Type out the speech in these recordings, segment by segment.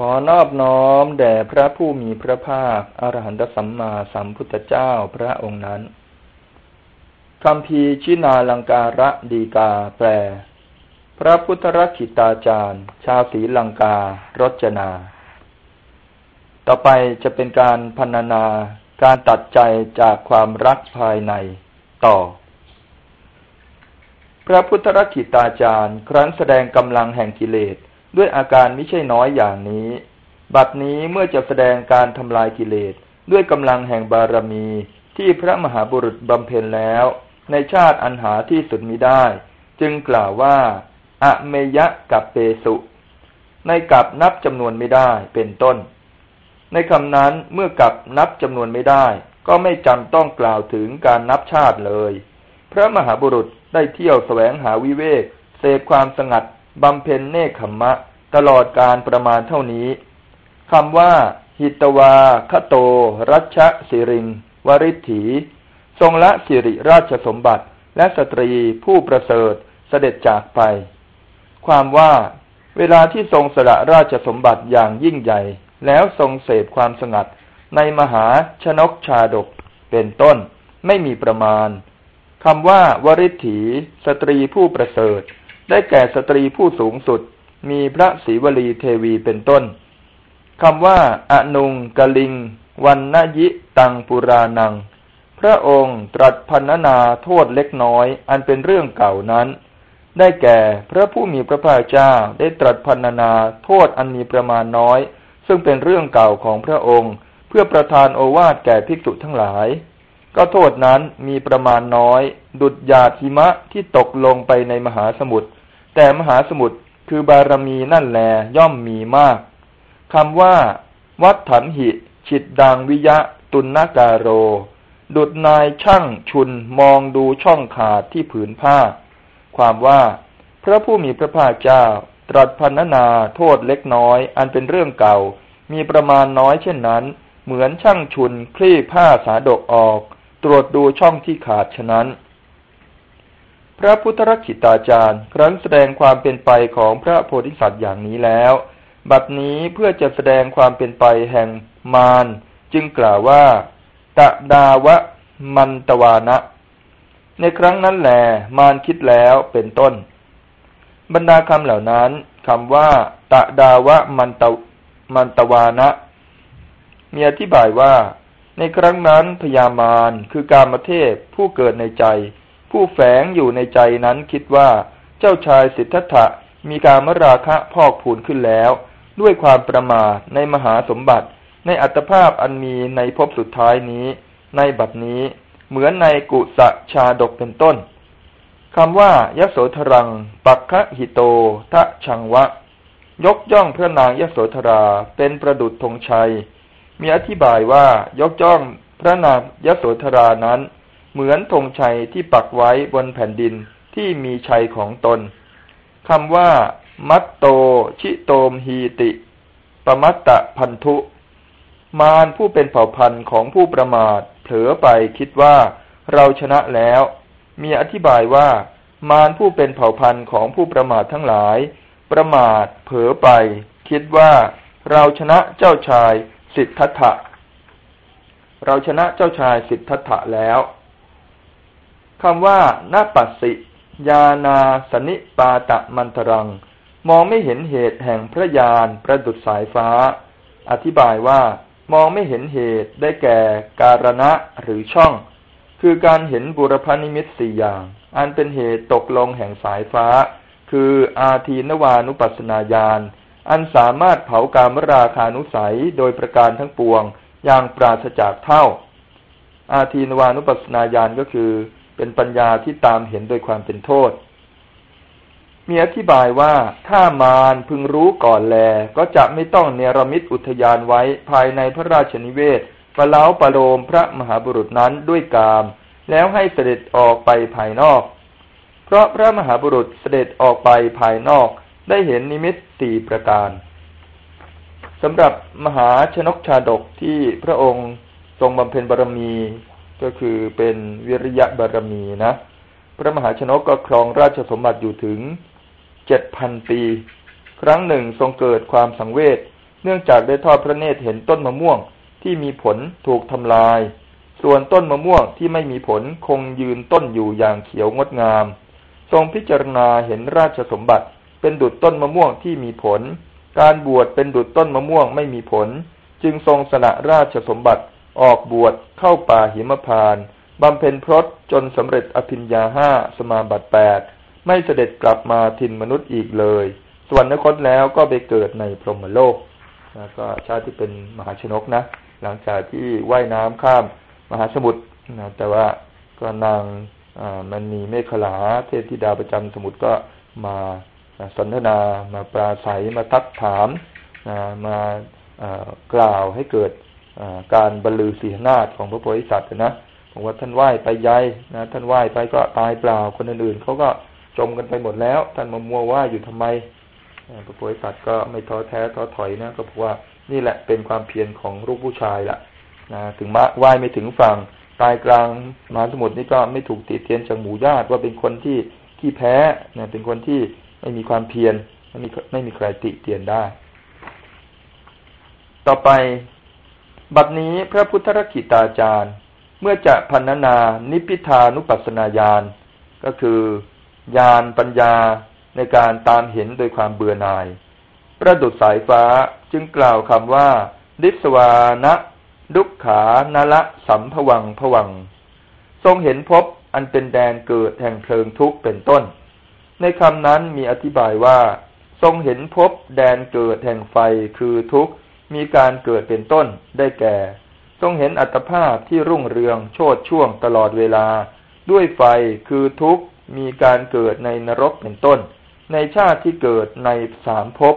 ขอนอบน้อมแด่พระผู้มีพระภาค อรหันตสัมมาสัมพุทธเจ้าพระองค์นั้นคำพีชินาลังการะดีกาแปล พระพุทธรักิตาจารย์ ชาวศรีลังการจนา ต่อไปจะเป็นการพรรณนาการตัดใจจากความรักภายในต่อ พระพุทธรักิตาจารย์ ครั้นแสดงกำลังแห่งกิเลส ด้วยอาการไม่ใช่น้อยอย่างนี้ บัดนี้เมื่อจะแสดงการทำลายกิเลสด้วยกำลังแห่งบารมีที่พระมหาบุรุษบำเพ็ญแล้ว ในชาติอันหาที่สุดมิได้ จึงกล่าวว่าอะเมยะกับเปสุ ในกับนับจำนวนไม่ได้เป็นต้น ในคำนั้นเมื่อกับนับจำนวนไม่ได้ ก็ไม่จำต้องกล่าวถึงการนับชาติเลย พระมหาบุรุษได้เที่ยวแสวงหาวิเวกเสพความสงัด บำเพ็ญเนคขมมะ ตลอดการประมาณเท่านี้คำว่า หิตวาคโต รัชสิริง วริถีทรงละสิริราชสมบัติและสตรีผู้ประเสริฐเสด็จจากไป ความว่า เวลาที่ทรงสละราชสมบัติอย่างยิ่งใหญ่ แล้วทรงเสพความสงัด ในมหาชนกชาดก เป็นต้น ไม่มีประมาณคำว่าวริถี สตรีผู้ประเสริฐ ได้แก่สตรีผู้สูงสุด มีพระศรีวลีเทวีเป็นต้นคำว่าอนุงกลิง วันนยิตังปุรานัง พระองค์ตรัสพันนาโทษเล็กน้อย อันเป็นเรื่องเก่านั้น ได้แก่พระผู้มีพระภาคเจ้าได้ตรัสพันนาโทษอันมีประมาณน้อย ซึ่งเป็นเรื่องเก่าของพระองค์ เพื่อประทานโอวาทแก่ภิกษุทั้งหลาย ก็โทษนั้นมีประมาณน้อย ดุดยาธิมะที่ตกลงไปในมหาสมุทรแต่มหาสมุทรคือบารมีนั่นแลย่อมมีมากคำว่า วัดถันหิ ฉิดดังวิยะ ตุนนากาโร ดุดนายช่างชุนมองดูช่องขาดที่ผืนผ้า ความว่า พระผู้มีพระภาคเจ้า ตรัสพันนาโทษเล็กน้อย อันเป็นเรื่องเก่า มีประมาณน้อยเช่นนั้น เหมือนช่างชุนคลี่ผ้าสาดกออก ตรวจดูช่องที่ขาดฉะนั้น พระพุทธรักขิตาจารย์ ครั้นแสดงความเป็นไปของพระโพธิสัตว์อย่างนี้แล้ว บัดนี้เพื่อจะแสดงความเป็นไปแห่งมารจึงกล่าวว่า ตะดาวะมันตวานะ ในครั้งนั้นแหลมารคิดแล้วเป็นต้น บรรดาคำเหล่านั้นคำว่า ตะดาวะมันตมันตวานะ มีอธิบายว่า ในครั้งนั้นพญามารคือการมเทพผู้เกิดในใจ ผู้แฝงอยู่ในใจนั้นคิดว่าเจ้าชายสิทธัตถะมีการมราคะพอกพูนขึ้นแล้ว ด้วยความประมาทในมหาสมบัติ ในอัตภาพอันมีในภพสุดท้ายนี้ ในบัดนี้เหมือนในกุสะชาดกเป็นต้นคำว่ายโสธรัง ปักคะหิโต ทะชังวะ ยกย่องพระนางยโสธราเป็นประดุจธงชัย มีอธิบายว่ายกย่องพระนางยโสธรานั้น เหมือนธงชัยที่ปักไว้บนแผ่นดินที่มีชัยของตนคำว่า มัตโต ชิโตมฮีติปมัตตะพันธุ มารผู้เป็นเผ่าพันธุ์ของผู้ประมาท เผลอไปคิดว่าเราชนะแล้ว มีอธิบายว่า มารผู้เป็นเผ่าพันธุ์ของผู้ประมาททั้งหลาย ประมาทเผลอไป คิดว่า เราชนะเจ้าชาย สิทธัตถะ เราชนะเจ้าชายสิทธัตถะแล้วคำว่านาปัสสิยานาสนิปาตะมันตรัง มองไม่เห็นเหตุแห่งพระยานประดุดสายฟ้า อธิบายว่ามองไม่เห็นเหตุได้แก่การณะหรือช่อง คือการเห็นบุรพนิมิตสี่อย่าง อันเป็นเหตุตกลงแห่งสายฟ้า คืออาทีนวานุปัสนาญาณ อันสามารถเผาการมราคานุสัยโดยประการทั้งปวง อย่างปราศจากเท่า อาทีนวานุปัสนาญาณก็คือ เป็นปัญญาที่ตามเห็นโดยความเป็นโทษ มีอธิบายว่าถ้ามารพึงรู้ก่อนแล ก็จะไม่ต้องเนรมิตอุทยานไว้ภายในพระราชนิเวศปะเล้าปะโลมพระมหาบุรุษนั้นด้วยกาม แล้วให้เสด็จออกไปภายนอก เพราะพระมหาบุรุษเสด็จออกไปภายนอก ได้เห็นนิมิตสี่ประการสำหรับมหาชนกชาดกที่พระองค์ทรงบำเพ็ญบารมี ก็คือเป็นวิริยะบารมีนะ พระมหาชนกก็ครองราชสมบัติอยู่ถึงเจ็ดพันปี ครั้งหนึ่งทรงเกิดความสังเวชเนื่องจากได้ทอดพระเนตรเห็นต้นมะม่วงที่มีผลถูกทำลาย ส่วนต้นมะม่วงที่ไม่มีผลคงยืนต้นอยู่อย่างเขียวงดงาม ทรงพิจารณาเห็นราชสมบัติ เป็นดุจต้นมะม่วงที่มีผล การบวชเป็นดุจต้นมะม่วงไม่มีผล จึงทรงสละราชสมบัติออกบวชเข้าป่าหิมพานบำเพ็ญพรตจนสำเร็จอภิญญาห้าสมาบัติแปดไม่เสด็จกลับมาทินมนุษย์อีกเลยสวรรคตแล้วก็ไปเกิดในพรหมโลกแล้วก็ชาติที่เป็นมหาชนกนะ หลังจากที่ว่ายน้ำข้ามมหาสมุทรนะแต่ว่าก็นางมันมีเมฆลาเทพธิดาประจำสมุทรก็มา สนทนามาปราศัยมาทักถามมากล่าวให้เกิดการบรรลือศีนาฏของพระโพธิสัตว์นะบอกว่าท่านไหว้ไปยัยนะท่านไหว้ไปก็ตายเปล่าคนอื่นๆเขาก็จมกันไปหมดแล้ว ท่านมามัวว่าอยู่ทำไมพระโพธิสัตว์ก็ไม่ท้อแท้ท้อถอยนะก็บอกว่านี่แหละเป็นความเพียรของลูกผู้ชายละนะถึงมาไหว้ไม่ถึงฝั่งตายกลางมหาสมุทรนี่ก็ไม่ถูกติเตียนจากหมู่ญาติว่าเป็นคนที่ขี้แพ้นะเป็นคนที่ ไม่มีความเพียรไม่มีไม่มีใครติเตียนได้ ต่อไป บัดนี้พระพุทธรกิตาจารย์ เมื่อจะพันนานิพิทานุปัสนาญาณก็คือญาณปัญญาในการตามเห็นโดยความเบื่อหน่าย ประดุดสายฟ้าจึงกล่าวคำว่า ดิสวานะดุขขานละสัมภวังผวัง ทรงเห็นพบอันเป็นแดนเกิดแห่งเพลิงทุกข์เป็นต้น ในคำนั้นมีอธิบายว่า ทรงเห็นพบแดนเกิดแห่งไฟคือทุกข์มีการเกิดเป็นต้นได้แก่ ทรงเห็นอัตภาพที่รุ่งเรืองโชดช่วงตลอดเวลา ด้วยไฟคือทุกข์มีการเกิดในนรกเป็นต้น ในชาติที่เกิดในสามภพ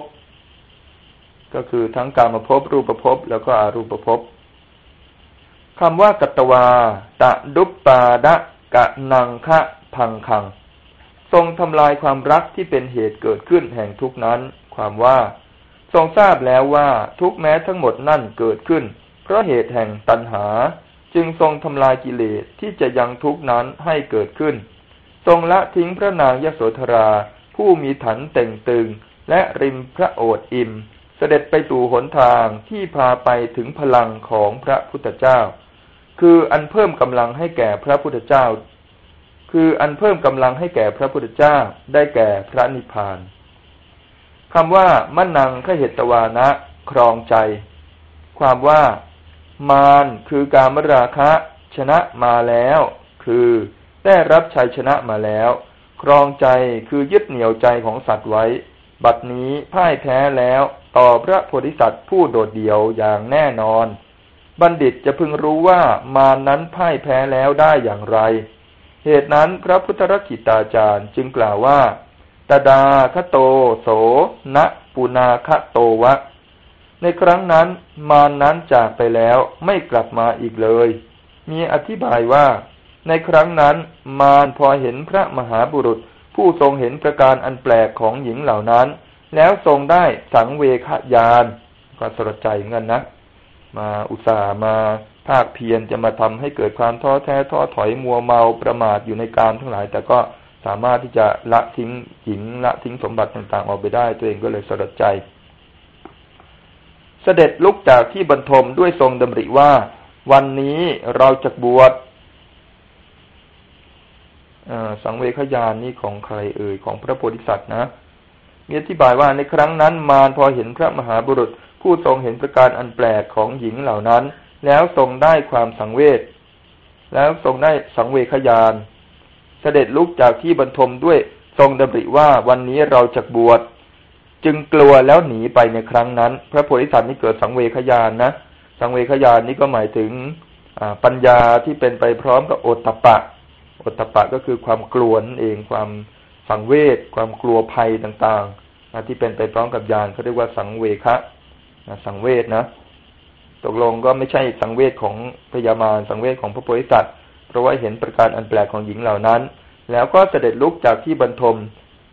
ก็คือทั้งการมภพรูปภพแล้วก็อรูปภพคำว่ากัตวา ตะดุปปาดะกะนังคะพังคัง ทรงทำลายความรักที่เป็นเหตุเกิดขึ้นแห่งทุกนั้น ความว่า ทรงทราบแล้วว่าทุกแม้ทั้งหมดนั่นเกิดขึ้น เพราะเหตุแห่งตัณหา จึงทรงทำลายกิเลสที่จะยังทุกนั้นให้เกิดขึ้น ทรงละทิ้งพระนางยโสธรา ผู้มีฐานเต่งตึง และริมพระโอษฐ์อิมเสด็จไปสู่หนทางที่พาไปถึงพลังของพระพุทธเจ้า คืออันเพิ่มกำลังให้แก่พระพุทธเจ้า คืออันเพิ่มกำลังให้แก่พระพุทธเจ้าได้แก่พระนิพพานคำว่ามนังขเหตวานะ ครองใจ ความว่า มารคือการมราคะ ชนะมาแล้ว คือได้รับชัยชนะมาแล้ว ครองใจคือยึดเหนี่ยวใจของสัตว์ไว้ บัดนี้พ่ายแพ้แล้วต่อพระโพธิสัตว์ผู้โดดเดี่ยวอย่างแน่นอน บัณฑิตจะพึงรู้ว่ามานั้นพ่ายแพ้แล้วได้อย่างไร เหตุนั้นพระพุทธรักิตาจารย์จึงกล่าวว่าตดาคโตโสณปุนาคโตวะ ในครั้งนั้นมานนั้นจากไปแล้วไม่กลับมาอีกเลย มีอธิบายว่า ในครั้งนั้นมารพอเห็นพระมหาบุรุษ ผู้ทรงเห็นประการอันแปลกของหญิงเหล่านั้น แล้วทรงได้สังเวคยานก็สลดใจเงินนะ มาอุตส่าห์มาภาคเพียรจะมาทำให้เกิดความท้อแท้ท้อถอยมัวเมาประมาทอยู่ในการทั้งหลาย แต่ก็สามารถที่จะละทิ้งหญิงละทิ้งสมบัติต่างๆออกไปได้ ตัวเองก็เลยสลดใจ เสด็จลุกจากที่บรรทมด้วยทรงดำริว่า วันนี้เราจะบวชสังเวคยานนี้ของใครเอ่ยของพระโพธิสัตว์นะมีอธิบายว่าในครั้งนั้นมารพอเห็นพระมหาบุรุษ ผู้ทรงเห็นประการอันแปลกของหญิงเหล่านั้น แล้วทรงได้ความสังเวชแล้วทรงได้สังเวคยาน เสด็จลุกจากที่บรรทมด้วยทรงดำริว่าวันนี้เราจะบวชจึงกลัวแล้วหนีไปในครั้งนั้น พระโพธิสัตว์นี่เกิดสังเวคยานนะ สังเวคยานนี้ก็หมายถึงปัญญาที่เป็นไปพร้อมกับโอตตะปะอตปะก็คือความกลัวนั่นเองความสังเวชความกลัวภัยต่างๆที่เป็นไปพร้อมกับญาณเขาเรียกว่าสังเวคะ สังเวชนะตกลงก็ไม่ใช่สังเวชของพญามารสังเวชของพระโพธิสัตว์เพราะว่าเห็นประการอันแปลกของหญิงเหล่านั้น แล้วก็เสด็จลุกจากที่บรรทม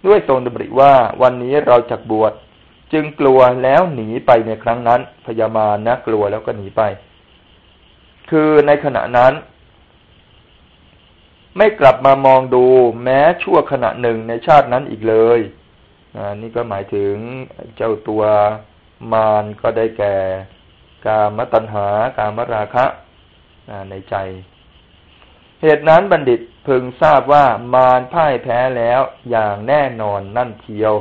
ด้วยทรงดำริว่าวันนี้เราจักบวชจึงกลัวแล้วหนีไปในครั้งนั้นพญามารนะกลัวแล้วก็หนีไป คือในขณะนั้น ไม่กลับมามองดูแม้ชั่วขณะหนึ่งในชาตินั้นอีกเลยนี่ก็หมายถึงเจ้าตัว มารก็ได้แก่ กามตัณหา กามราคะในใจ เหตุนั้นบัณฑิตพึงทราบว่ามารพ่ายแพ้แล้วอย่างแน่นอนนั่นเทียว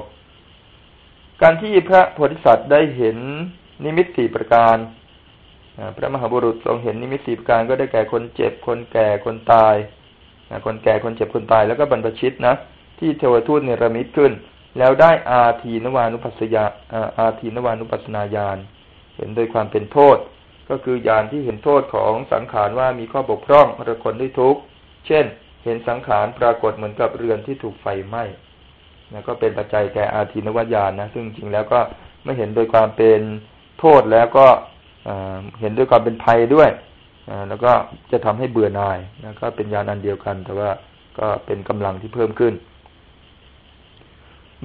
การที่พระโพธิสัตว์ได้เห็นนิมิตสี่ประการพระมหาบุรุษทรงเห็นนิมิตสี่ประการก็ได้แก่คนเจ็บ คนแก่ คนตาย คนแก่ คนเจ็บ คนตาย แล้วก็บรรพชิตนะ ที่เทวทูตเนรมิตขึ้น แล้วได้อาทีนวานุปัสยาอาทีนวานุปัสนาญาณเห็นโดยความเป็นโทษ ก็คือญาณที่เห็นโทษของสังขารว่ามีข้อบกพร่องระคนได้ทุกข์เช่น เห็นสังขารปรากฏเหมือนกับเรือนที่ถูกไฟไหม้นะก็เป็นปัจจัยแก่อาทีนวญาณนะซึ่งจริงแล้วก็ไม่เห็นโดยความเป็นโทษแล้วก็เห็นด้วยความเป็นภัยด้วยแล้วก็จะทำให้เบื่อหน่ายนะก็เป็นญาณอันเดียวกัน แต่ว่าก็เป็นกำลังที่เพิ่มขึ้น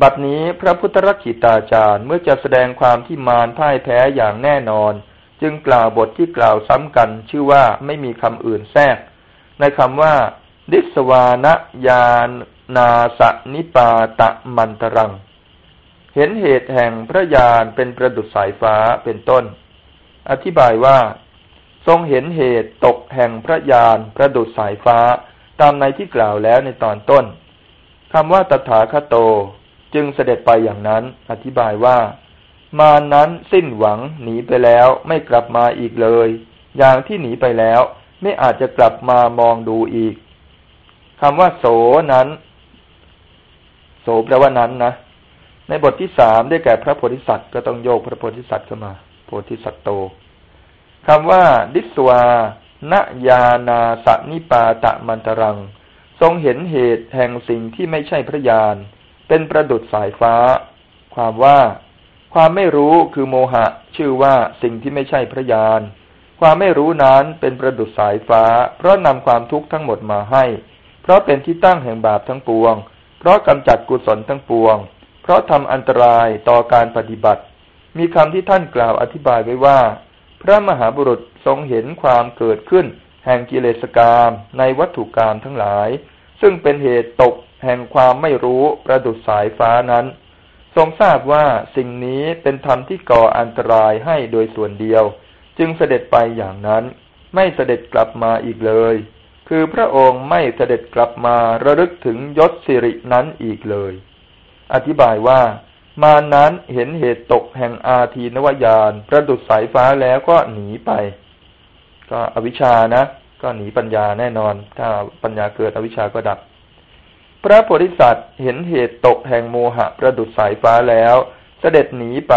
บัดนี้พระพุทธรักขิตาจารย์เมื่อจะแสดงความที่มารพ่ายแพ้อย่างแน่นอน จึงกล่าวบทที่กล่าวซ้ำกัน ชื่อว่าไม่มีคำอื่นแทรก ในคำว่า ดิสวานยานาสนิปาตะมันตรัง เห็นเหตุแห่งพระยานเป็นประดุษสายฟ้าเป็นต้น อธิบายว่า ทรงเห็นเหตุตกแห่งพระยานประดุษสายฟ้า ตามในที่กล่าวแล้วในตอนต้นคำว่าตถาคโต จึงเสด็จไปอย่างนั้น อธิบายว่า มานั้นสิ้นหวังหนีไปแล้วไม่กลับมาอีกเลย อย่างที่หนีไปแล้วไม่อาจจะกลับมามองดูอีกคำว่าโสนั้น โสแปลว่านั้นนะในบทที่สามได้แก่พระโพธิสัตว์ก็ต้องโยกพระโพธิสัตว์เข้ามา โพธิสัตโตคำว่า ดิสวานยานาสนิปาตะมันตรัง ทรงเห็นเหตุแห่งสิ่งที่ไม่ใช่พระญาณ เป็นประดุดสายฟ้า ความว่า ความไม่รู้คือโมหะ ชื่อว่าสิ่งที่ไม่ใช่พระญาณความไม่รู้นั้นเป็นประดุดสายฟ้า เพราะนำความทุกข์ทั้งหมดมาให้ เพราะเป็นที่ตั้งแห่งบาปทั้งปวง เพราะกำจัดกุศลทั้งปวง เพราะทำอันตรายต่อการปฏิบัติ มีคำที่ท่านกล่าวอธิบายไว้ว่า พระมหาบุรุษทรงเห็นความเกิดขึ้น แห่งกิเลสกรรมในวัตถุกรรมทั้งหลาย ซึ่งเป็นเหตุตกแห่งความไม่รู้ประดุษสายฟ้านั้น ทรงทราบว่าสิ่งนี้เป็นธรรมที่ก่ออันตรายให้โดยส่วนเดียว จึงเสด็จไปอย่างนั้น ไม่เสด็จกลับมาอีกเลย คือพระองค์ไม่เสด็จกลับมาระลึกถึงยศสิรินั้นอีกเลย อธิบายว่ามานั้นเห็นเหตุตกแห่งอาทีนวายาน ประดุดสายฟ้าแล้วก็หนีไป ก็อวิชานะ ก็หนีปัญญาแน่นอน ถ้าปัญญาเกิดอวิชาก็ดับ พระโพธิสัตว์เห็นเหตุตกแห่งโมหะประดุดสายฟ้าแล้ว เสด็จหนีไป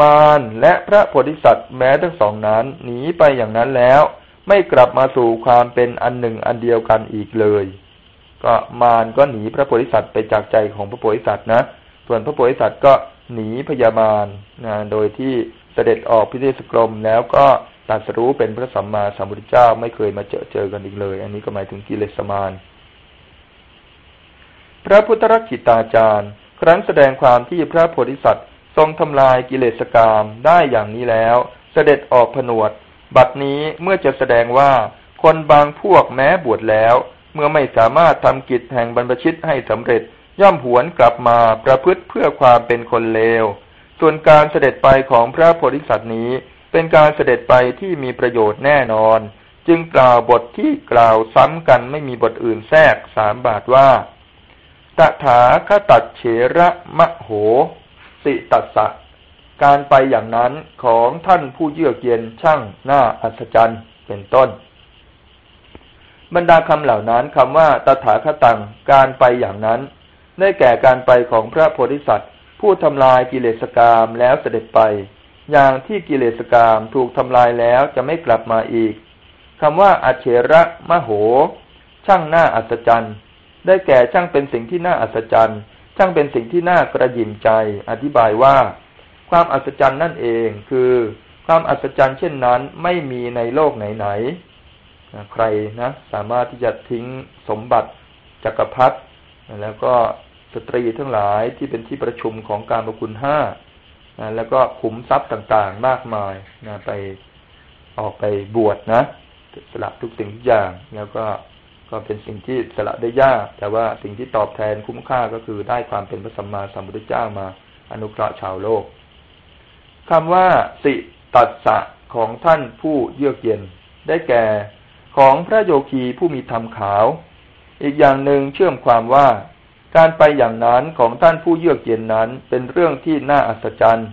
มารและพระโพธิสัตว์แม้ทั้งสองนั้นหนีไปอย่างนั้นแล้ว ไม่กลับมาสู่ความเป็นอันหนึ่งอันเดียวกันอีกเลย ก็มารก็หนีพระโพธิสัตว์ไปจากใจของพระโพธิสัตว์นะส่วนพระโพธิสัตว์ก็หนีพยาบาลนะโดยที่เสด็จออกพิเศษกรมแล้วก็ ตัดสรู้เป็นพระสัมมาสัมพุทธเจ้าไม่เคยมาเจอเจอกันอีกเลย อันนี้ก็หมายถึงกิเลสมารพระพุทธรักขิตาจารย์ ครั้นแสดงความที่พระโพธิสัตว์ทรงทำลายกิเลสกรรมได้อย่างนี้แล้ว เสด็จออกผนวด บัดนี้เมื่อจะแสดงว่าคนบางพวกแม้บวชแล้ว เมื่อไม่สามารถทำกิจแห่งบรรพชิตให้สำเร็จ ย่อมหวนกลับมาประพฤติเพื่อความเป็นคนเลว ส่วนการเสด็จไปของพระโพธิสัตว์นี้ เป็นการเสด็จไปที่มีประโยชน์แน่นอน จึงกล่าวบทที่กล่าวซ้ำกันไม่มีบทอื่นแทรกสามบาทว่า ตถาคตัดเฉระมะโห สิตัสสะการไปอย่างนั้นของท่านผู้เยือกเย็นช่างหน้าอัศจรรย์เป็นต้น บรรดาคำเหล่านั้นคำว่าตถาคตังการไปอย่างนั้น ได้แก่การไปของพระโพธิสัตว์ ผู้ทำลายกิเลสกรรมแล้วเสด็จไป อย่างที่กิเลสกรรมถูกทำลายแล้วจะไม่กลับมาอีกคำว่าอเฉระมะโห ช่างหน้าอัศจรรย์ ได้แก่ช่างเป็นสิ่งที่น่าอัศจรรย์ ช่างเป็นสิ่งที่น่ากระยิมใจ อธิบายว่า ความอัศจรรย์นั่นเองคือ ความอัศจรรย์เช่นนั้นไม่มีในโลกไหนๆใครนะ สามารถที่จะทิ้งสมบัติจักรพรรดิแล้วก็สตรีทั้งหลายที่เป็นที่ประชุมของการมกุลห้า แล้วก็ขุมทรัพย์ต่างๆ มากมายนะไปออกไปบวชนะสละทุกสิ่งทุกอย่าง แล้วก็ก็เป็นสิ่งที่สละได้ยาก แต่ว่าสิ่งที่ตอบแทนคุ้มค่าก็คือได้ความเป็นพระสัมมาสัมพุทธเจ้ามาอนุเคราะห์ชาวโลกคำว่าสิตัสสะของท่านผู้เยือกเย็น ได้แก่ของพระโยคีผู้มีธรรมขาว อีกอย่างหนึ่งเชื่อมความว่า การไปอย่างนั้นของท่านผู้เยือกเย็นนั้นเป็นเรื่องที่น่าอัศจรรย์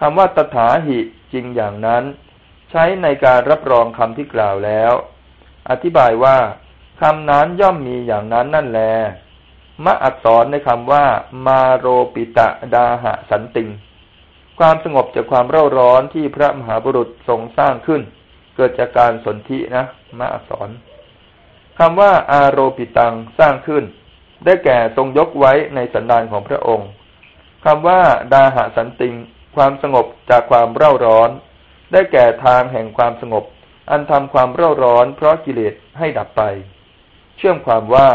คำว่าตถาหิจริงอย่างนั้น ใช้ในการรับรองคำที่กล่าวแล้ว อธิบายว่าคำนั้นย่อมมีอย่างนั้นนั่นแลมะอักษรในคำว่า มาโรปิตะดาหะสันติง ความสงบจากความเร่าร้อนที่พระมหาบุรุษทรงสร้างขึ้น เกิดจากการสนธินะมะอักษรคำว่าอาโรปิตังสร้างขึ้น ได้แก่ทรงยกไว้ในสันดานของพระองค์คำว่า ดาหะสันติง ความสงบจากความเร่าร้อน ได้แก่ทางแห่งความสงบ อันทำความเร่าร้อนเพราะกิเลสให้ดับไป เชื่อมความว่า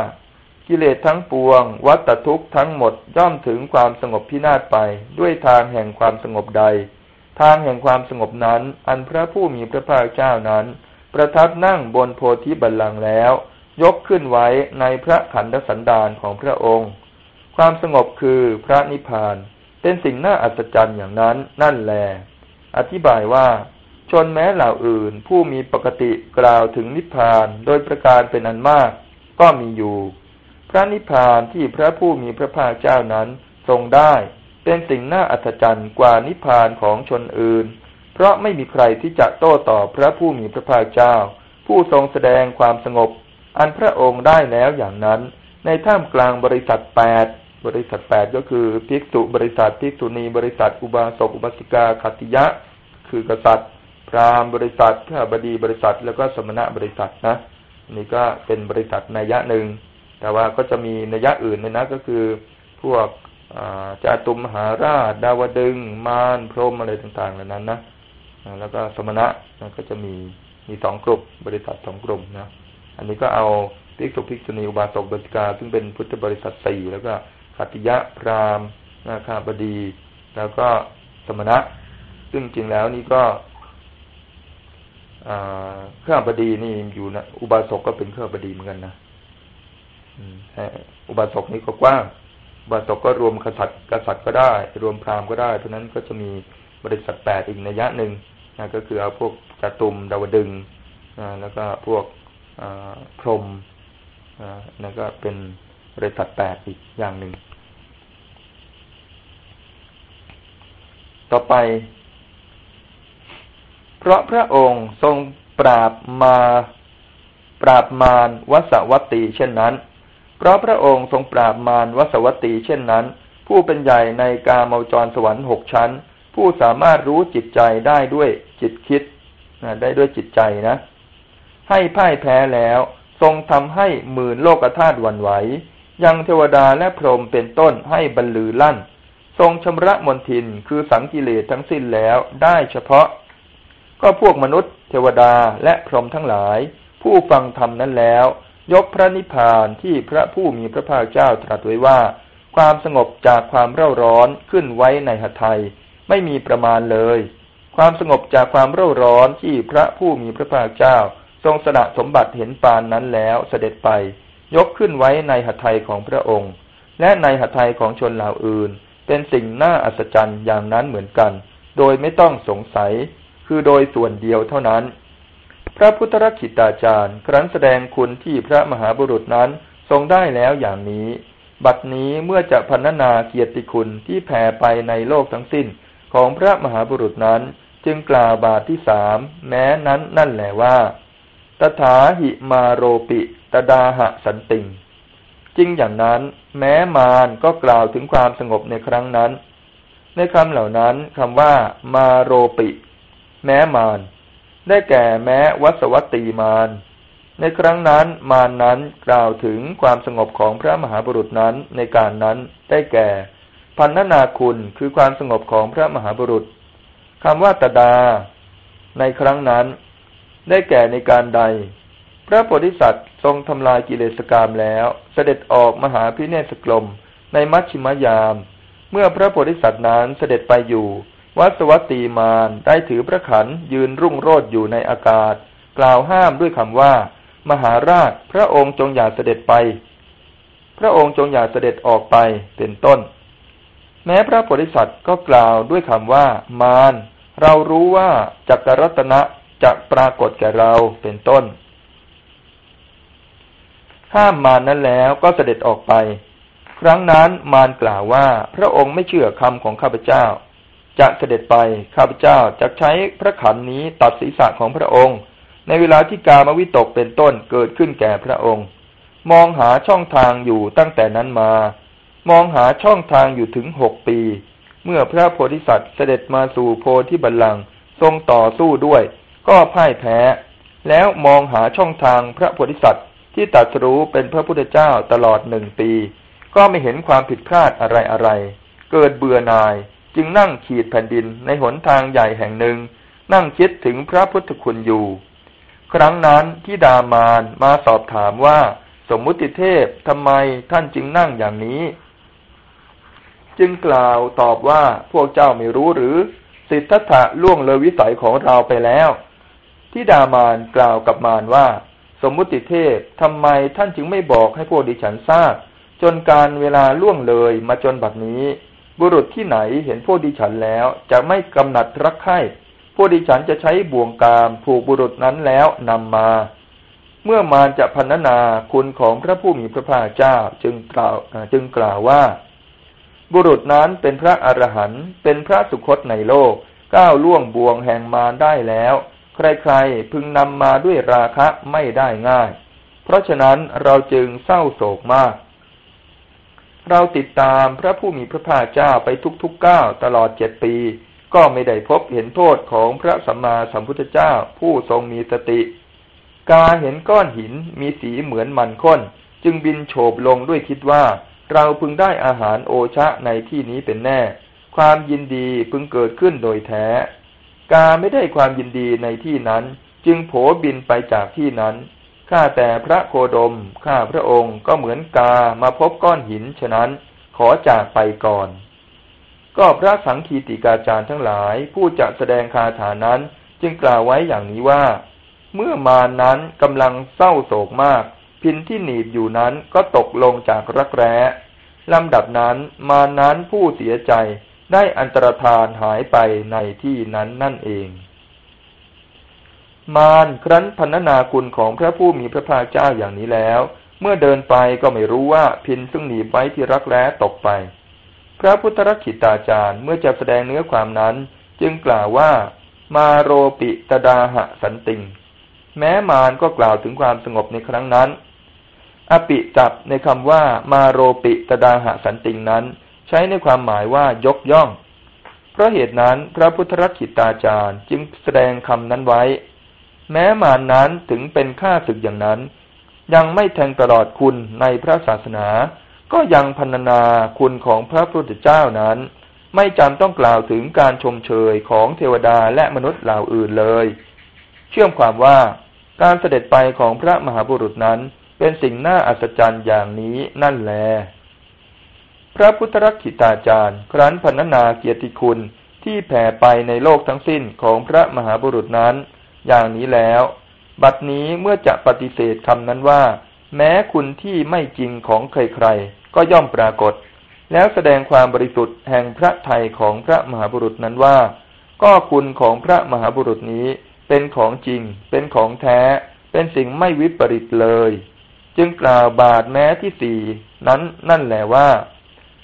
กิเลสทั้งปวง วัตทุกข์ทั้งหมดย่อมถึงความสงบพินาศไป ด้วยทางแห่งความสงบใด ทางแห่งความสงบนั้น อันพระผู้มีพระภาคเจ้านั้น ประทับนั่งบนโพธิบัลลังก์แล้ว ยกขึ้นไว้ในพระขันธสันดานของพระองค์ ความสงบคือพระนิพพาน เป็นสิ่งน่าอัศจรรย์อย่างนั้นนั่นแล อธิบายว่า ชนแม้เหล่าอื่นผู้มีปกติกล่าวถึงนิพพานโดยประการเป็นอันมาก ก็มีอยู่ พระนิพพานที่พระผู้มีพระภาคเจ้านั้นทรงได้ เป็นสิ่งน่าอัศจรรย์กว่านิพพานของชนอื่น เพราะไม่มีใครที่จะโต้ตอบพระผู้มีพระภาคเจ้า ผู้ทรงแสดงความสงบ อันพระองค์ได้แล้วอย่างนั้น ในท่ามกลางบริษัทแปดบริษัทแปดก็คือภิกษุบริษัทภิกษุณีบริษัทอุบาสกอุบาสิกาขัติยะ คือกษัตริย์ พราหมณ์บริษัทข้าบดีบริษัทแล้วก็สมณะบริษัทนะนี่ก็เป็นบริษัทนัยยะหนึ่ง แต่ว่าก็จะมีนัยยะอื่นเลยนะก็คือพวกจาตุมหาราช ดาวดึง มารพรมอะไรต่างๆเหล่านั้นนะแล้วก็สมณะก็จะมีมีสองกลุ่มบริษัทสองกลุ่มนะ อันนี้ก็เอาภิกษุภิกษุณีอุบาสกบริกา ซึ่งเป็นพุทธบริษัทสี่แล้วก็ขัติยะพรามนาคาบดี แล้วก็สมณะ ซึ่งจริงแล้วนี่ก็เครื่องบดีนี่อยู่นะอุบาสกก็เป็นเครื่องบดีเหมือนกันนะอุบาสกนี้ก็กว้างอุบาสกก็รวมกษัตริย์กษัตริย์ก็ได้ รวมพราหมณ์ก็ได้เพราะนั้นก็จะมีบริษัทแปดอีกนัยยะหนึ่งนะก็คือเอาพวกจตุมดาวดึงแล้วก็พวก พรมนั่นก็เป็นบริษัทแปดอีกอย่างหนึ่ง ต่อไป เพราะพระองค์ทรงปราบมาปราบมารวสวัตตีเช่นนั้น เพราะพระองค์ทรงปราบมารวสวัตตีเช่นนั้น ผู้เป็นใหญ่ในกาเมาจรสวรรค์หกชั้น ผู้สามารถรู้จิตใจได้ด้วยจิตคิดได้ด้วยจิตใจนะ ให้พ่ายแพ้แล้ว ทรงทำให้หมื่นโลกธาตุวันไหว ยังเทวดาและพรหมเป็นต้นให้บรรลือลั่น ทรงชำระมนทินคือสังกิเลสทั้งสิ้นแล้วได้เฉพาะ ก็พวกมนุษย์ เทวดาและพรหมทั้งหลาย ผู้ฟังธรรมนั้นแล้ว ยกพระนิพพานที่พระผู้มีพระภาคเจ้าตรัสไว้ว่า ความสงบจากความเร่าร้อนขึ้นไว้ในหทัยไม่มีประมาณเลย ความสงบจากความเร่าร้อนที่พระผู้มีพระภาคเจ้า ทรงสละสมบัติเห็นปานนั้นแล้วเสด็จไป ยกขึ้นไว้ในหทัยของพระองค์ และในหทัยของชนเหล่าอื่น เป็นสิ่งน่าอัศจรรย์อย่างนั้นเหมือนกัน โดยไม่ต้องสงสัย คือโดยส่วนเดียวเท่านั้น พระพุทธรักขิตาจารย์ ครั้นแสดงคุณที่พระมหาบุรุษนั้นทรงได้แล้วอย่างนี้ บัดนี้เมื่อจะพันนาเกียรติคุณที่แผ่ไปในโลกทั้งสิ้นของพระมหาบุรุษนั้น จึงกล่าวบาทที่สามแม้นั้นนั่นแหละว่า ตถาหิมาโรปิตดาหะสันติง จริงอย่างนั้น แม้มารก็กล่าวถึงความสงบในครั้งนั้น ในคำเหล่านั้นคำว่า มาโรปิ แม้มารได้แก่แม้วัสวัตตีมารในครั้งนั้นมารนั้นกล่าวถึงความสงบของพระมหาบุรุษนั้นในการนั้นได้แก่ พันนาคุณคือความสงบของพระมหาบุรุษคำว่าตดา ในครั้งนั้น ได้แก่ในการใด พระโพธิสัตว์ทรงทำลายกิเลสกรรมแล้ว เสด็จออกมหาพิเนศกลมในมัชชิมยาม เมื่อพระโพธิสัตว์นั้นเสด็จไปอยู่ วัสวัตตีมานได้ถือพระขันยืนรุ่งโรดอยู่ในอากาศ กล่าวห้ามด้วยคำว่า มหาราชพระองค์จงอย่าเสด็จไป พระองค์จงอย่าเสด็จออกไปเป็นต้น แม้พระโพธิสัตว์ก็กล่าวด้วยคำว่ามารเรารู้ว่าจักรรัตนะ จะปรากฏแก่เราเป็นต้น ห้ามมารนั้นแล้วก็เสด็จออกไป ครั้งนั้นมารกล่าวว่าพระองค์ไม่เชื่อคำของข้าพเจ้า จะเสด็จไปข้าพเจ้าจะใช้พระขันนี้ตัดศีรษะของพระองค์ ในเวลาที่กามวิตกเป็นต้นเกิดขึ้นแก่พระองค์ มองหาช่องทางอยู่ตั้งแต่นั้นมา มองหาช่องทางอยู่ถึงหกปี เมื่อพระโพธิสัตว์เสด็จมาสู่โพธิบัลลังก์ทรงต่อสู้ด้วย ก็พ่ายแพ้ แล้วมองหาช่องทางพระโพธิสัตว์ที่ตัดรู้เป็นพระพุทธเจ้าตลอดหนึ่งปี ก็ไม่เห็นความผิดพลาดอะไรอะไรเกิดเบื่อหน่ายจึงนั่งขีดแผ่นดินในหนทางใหญ่แห่งหนึ่ง นั่งคิดถึงพระพุทธคุณอยู่ ครั้งนั้นที่ดามานมาสอบถามว่าสมมุติเทพทำไมท่านจึงนั่งอย่างนี้ จึงกล่าวตอบว่าพวกเจ้าไม่รู้หรือ สิทธัตถะล่วงเลยวิสัยของเราไปแล้ว ที่ดามานกล่าวกับมารว่า สมมุติเทพทำไมท่านจึงไม่บอกให้พวกดิฉันทราบ จนการเวลาล่วงเลยมาจนบัดนี้ บุรุษที่ไหนเห็นพวกดิฉันแล้ว จะไม่กำหนัดรักใคร่พวกดิฉันจะใช้บ่วงกามผูกบุรุษนั้นแล้วนำมาเมื่อมารจะพันนาคุณของพระผู้มีพระภาคเจ้าจึงกล่าวจึงกล่าวว่า บุรุษนั้นเป็นพระอรหันต์เป็นพระสุคตในโลกก้าวล่วงบ่วงแห่งมารได้แล้ว ใครๆพึงนำมาด้วยราคะไม่ได้ง่าย เพราะฉะนั้นเราจึงเศร้าโศกมาก เราติดตามพระผู้มีพระภาคเจ้าไปทุกๆก้าวตลอดเจ็ดปี ก็ไม่ได้พบเห็นโทษของพระสัมมาสัมพุทธเจ้าผู้ทรงมีสติ กาเห็นก้อนหินมีสีเหมือนมันข้น จึงบินโฉบลงด้วยคิดว่า เราพึงได้อาหารโอชะในที่นี้เป็นแน่ ความยินดีพึงเกิดขึ้นโดยแท้ กาไม่ได้ความยินดีในที่นั้น จึงโผบินไปจากที่นั้นข้าแต่พระโคดมข้าพระองค์ก็เหมือนกามาพบก้อนหินฉะนั้นขอจากไปก่อน ก็พระสังคีติกาจารย์ทั้งหลายผู้จะแสดงคาถานั้นจึงกล่าวไว้อย่างนี้ว่า เมื่อมานั้นกำลังเศร้าโศกมาก พินที่หนีบอยู่นั้นก็ตกลงจากรักแร้ลำดับนั้นมานั้นผู้เสียใจ ได้อันตรธานหายไปในที่นั้นนั่นเอง มารครั้นพันนาคุณของพระผู้มีพระภาคเจ้าอย่างนี้แล้ว เมื่อเดินไปก็ไม่รู้ว่าพินซึ่งหนีไว้ที่รักแร้ตกไป พระพุทธรักขิตาจารย์เมื่อจะแสดงเนื้อความนั้น จึงกล่าวว่ามาโรปิตดาหะสันติง แม้มารก็กล่าวถึงความสงบในครั้งนั้น อปิจับในคำว่ามาโรปิตดาหะสันติงนั้น ใช้ในความหมายว่ายกย่อง เพราะเหตุนั้นพระพุทธรักิตาจารย์จึงแสดงคำนั้นไว้ แม้มานั้นถึงเป็นข้าศึกอย่างนั้น ยังไม่แทงตลอดคุณในพระศาสนา ก็ยังพันนาคุณของพระพุทธเจ้านั้น ไม่จำต้องกล่าวถึงการชมเชยของเทวดาและมนุษย์เหล่าอื่นเลย เชื่อมความว่าการเสด็จไปของพระมหาบุรุษนั้นเป็นสิ่งน่าอัศจรรย์อย่างนี้นั่นแหละ พระพุทธรักขิตาจารย์ ครั้นพรรณนาเกียรติคุณที่แผ่ไปในโลกทั้งสิ้นของพระมหาบุรุษนั้น อย่างนี้แล้ว บัดนี้เมื่อจะปฏิเสธคำนั้นว่า แม้คุณที่ไม่จริงของใครๆ ก็ย่อมปรากฏ แล้วแสดงความบริสุทธิ์แห่งพระไทยของพระมหาบุรุษนั้นว่า ก็คุณของพระมหาบุรุษนี้เป็นของจริง เป็นของแท้ เป็นสิ่งไม่วิปริตเลย จึงกล่าวบาทแม้ที่สี่นั้นนั่นแหละว่า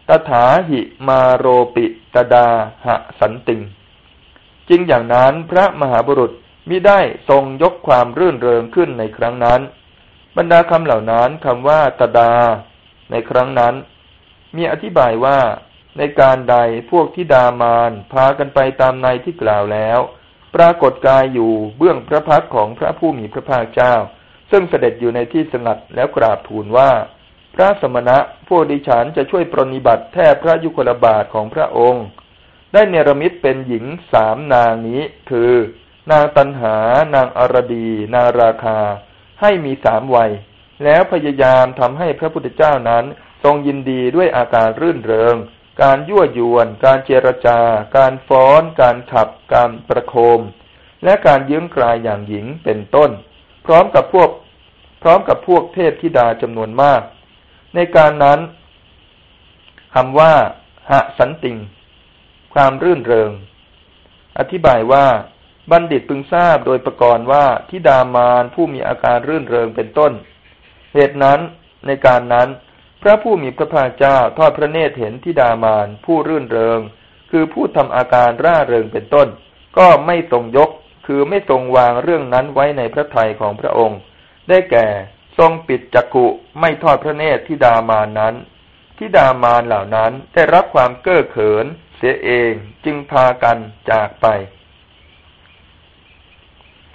ตถาหิมาโรปิตดาหะสันติง จริงอย่างนั้นพระมหาบุรุษมิได้ทรงยกความรื่นเริงขึ้นในครั้งนั้น บรรดาคำเหล่านั้นคำว่าตดา ในครั้งนั้น มีอธิบายว่าในการใดพวกที่ดามานพากันไปตามในที่กล่าวแล้ว ปรากฏกายอยู่เบื้องพระพักของพระผู้มีพระภาคเจ้า ซึ่งเสด็จอยู่ในที่สงัดแล้วกราบทูลว่า พระสมณะพวกดิฉันจะช่วยปรนิบัติแทบพระยุคลบาทของพระองค์ ได้เนรมิตเป็นหญิงสามนางนี้ คือ นางตันหา นางอรดี นางราคา ให้มีสามวัย แล้วพยายามทำให้พระพุทธเจ้านั้น ทรงยินดีด้วยอาการรื่นเริง การยั่วยวน การเจรจา การฟ้อน การขับ การประโคม และการยื้งกลายอย่างหญิงเป็นต้น พร้อมกับพวก พร้อมกับพวกเทพธิดาจำนวนมาก ในการนั้นคำว่า หะสันติง ความรื่นเริง อธิบายว่าบัณฑิตพึงทราบโดยประกรณ์ว่าทิดามานผู้มีอาการรื่นเริงเป็นต้น เหตุนั้นในการนั้น พระผู้มีพระภาคเจ้าทอดพระเนตรเห็นทิดามานผู้รื่นเริง คือผู้ทำอาการร่าเริงเป็นต้น ก็ไม่ทรงยกคือไม่ทรงวางเรื่องนั้นไว้ในพระทัยของพระองค์ ได้แก่ ทรงปิดจักกุไม่ทอดพระเนตรทิดามานนั้นทิดามานเหล่านั้นได้รับความเก้อเขินเสียเองจึงพากันจากไป